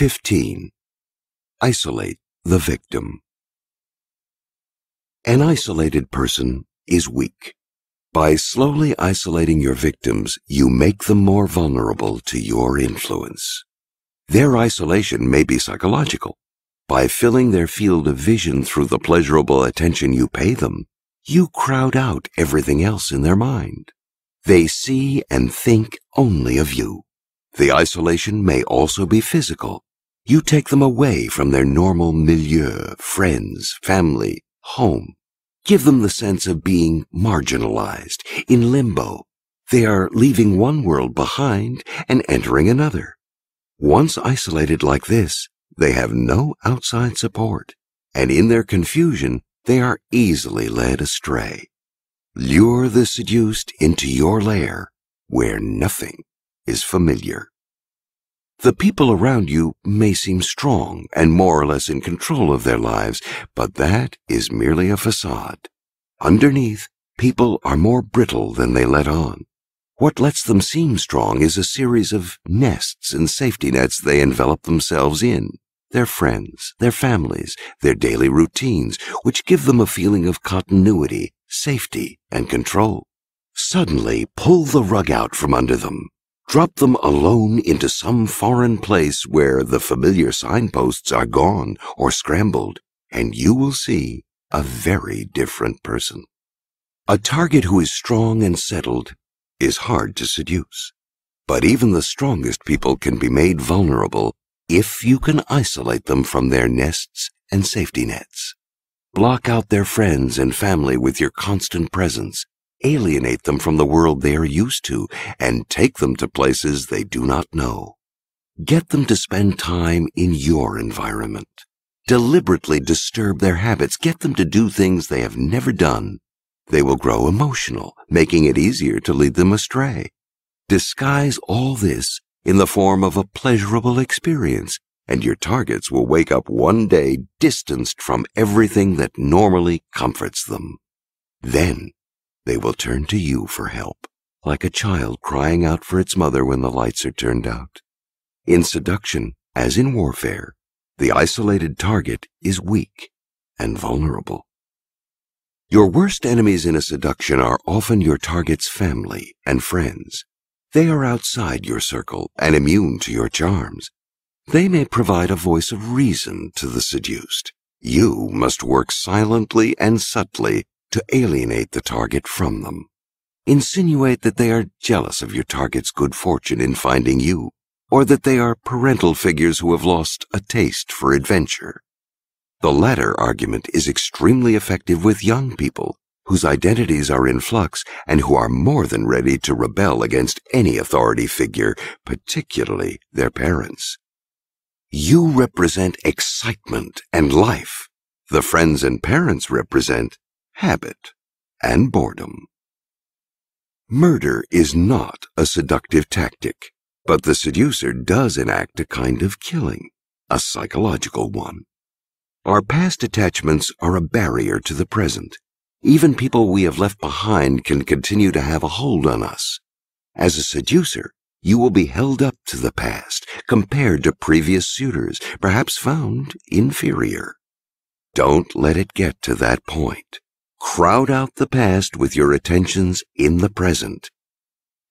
15. Isolate the victim. An isolated person is weak. By slowly isolating your victims, you make them more vulnerable to your influence. Their isolation may be psychological. By filling their field of vision through the pleasurable attention you pay them, you crowd out everything else in their mind. They see and think only of you. The isolation may also be physical. You take them away from their normal milieu, friends, family, home. Give them the sense of being marginalized, in limbo. They are leaving one world behind and entering another. Once isolated like this, they have no outside support, and in their confusion, they are easily led astray. Lure the seduced into your lair where nothing is familiar. The people around you may seem strong and more or less in control of their lives, but that is merely a facade. Underneath, people are more brittle than they let on. What lets them seem strong is a series of nests and safety nets they envelop themselves in, their friends, their families, their daily routines, which give them a feeling of continuity, safety, and control. Suddenly pull the rug out from under them Drop them alone into some foreign place where the familiar signposts are gone or scrambled, and you will see a very different person. A target who is strong and settled is hard to seduce. But even the strongest people can be made vulnerable if you can isolate them from their nests and safety nets. Block out their friends and family with your constant presence alienate them from the world they are used to and take them to places they do not know. Get them to spend time in your environment. Deliberately disturb their habits. Get them to do things they have never done. They will grow emotional, making it easier to lead them astray. Disguise all this in the form of a pleasurable experience, and your targets will wake up one day distanced from everything that normally comforts them. Then they will turn to you for help, like a child crying out for its mother when the lights are turned out. In seduction, as in warfare, the isolated target is weak and vulnerable. Your worst enemies in a seduction are often your target's family and friends. They are outside your circle and immune to your charms. They may provide a voice of reason to the seduced. You must work silently and subtly to alienate the target from them. Insinuate that they are jealous of your target's good fortune in finding you, or that they are parental figures who have lost a taste for adventure. The latter argument is extremely effective with young people whose identities are in flux and who are more than ready to rebel against any authority figure, particularly their parents. You represent excitement and life. The friends and parents represent habit, and boredom. Murder is not a seductive tactic, but the seducer does enact a kind of killing, a psychological one. Our past attachments are a barrier to the present. Even people we have left behind can continue to have a hold on us. As a seducer, you will be held up to the past, compared to previous suitors, perhaps found inferior. Don't let it get to that point. Crowd out the past with your attentions in the present.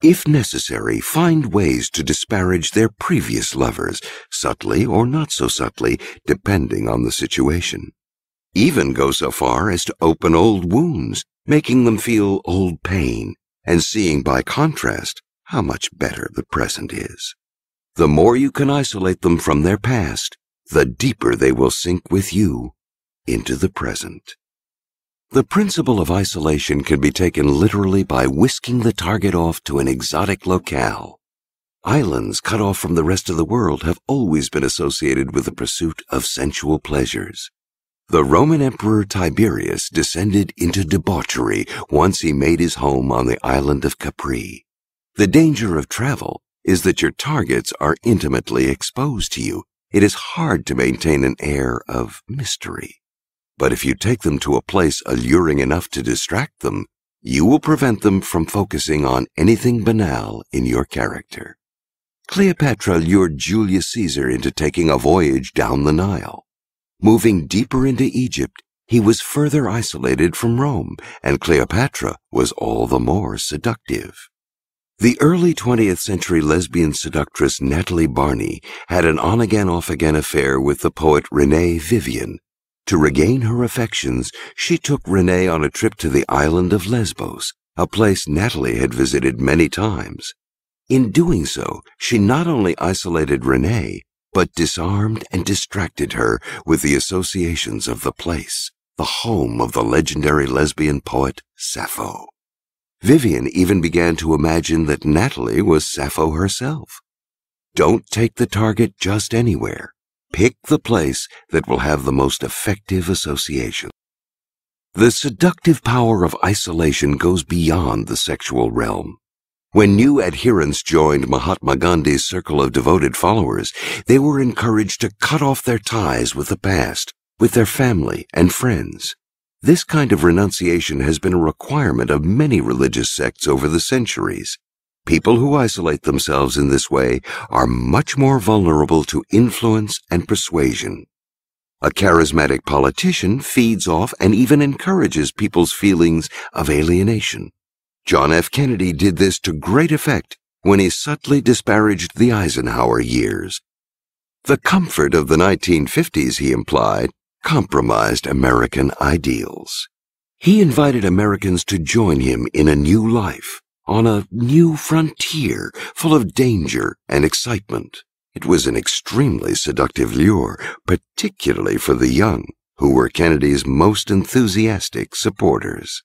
If necessary, find ways to disparage their previous lovers, subtly or not so subtly, depending on the situation. Even go so far as to open old wounds, making them feel old pain, and seeing by contrast how much better the present is. The more you can isolate them from their past, the deeper they will sink with you into the present. The principle of isolation can be taken literally by whisking the target off to an exotic locale. Islands cut off from the rest of the world have always been associated with the pursuit of sensual pleasures. The Roman Emperor Tiberius descended into debauchery once he made his home on the island of Capri. The danger of travel is that your targets are intimately exposed to you. It is hard to maintain an air of mystery. But if you take them to a place alluring enough to distract them, you will prevent them from focusing on anything banal in your character. Cleopatra lured Julius Caesar into taking a voyage down the Nile. Moving deeper into Egypt, he was further isolated from Rome, and Cleopatra was all the more seductive. The early 20th century lesbian seductress Natalie Barney had an on again off again affair with the poet Renee Vivien. To regain her affections, she took Renee on a trip to the island of Lesbos, a place Natalie had visited many times. In doing so, she not only isolated Renee, but disarmed and distracted her with the associations of the place, the home of the legendary lesbian poet Sappho. Vivien even began to imagine that Natalie was Sappho herself. Don't take the target just anywhere. Pick the place that will have the most effective association. The seductive power of isolation goes beyond the sexual realm. When new adherents joined Mahatma Gandhi's circle of devoted followers, they were encouraged to cut off their ties with the past, with their family and friends. This kind of renunciation has been a requirement of many religious sects over the centuries. People who isolate themselves in this way are much more vulnerable to influence and persuasion. A charismatic politician feeds off and even encourages people's feelings of alienation. John F. Kennedy did this to great effect when he subtly disparaged the Eisenhower years. The comfort of the 1950s, he implied, compromised American ideals. He invited Americans to join him in a new life, on a new frontier full of danger and excitement. It was an extremely seductive lure, particularly for the young, who were Kennedy's most enthusiastic supporters.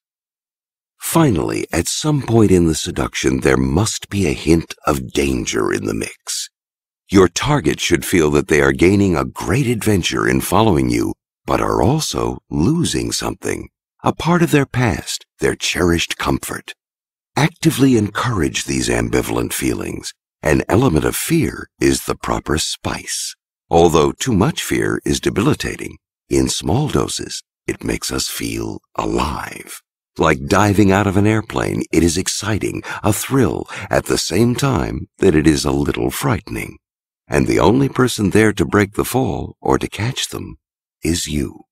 Finally, at some point in the seduction, there must be a hint of danger in the mix. Your target should feel that they are gaining a great adventure in following you but are also losing something, a part of their past, their cherished comfort. Actively encourage these ambivalent feelings. An element of fear is the proper spice. Although too much fear is debilitating, in small doses, it makes us feel alive. Like diving out of an airplane, it is exciting, a thrill, at the same time that it is a little frightening. And the only person there to break the fall or to catch them is you.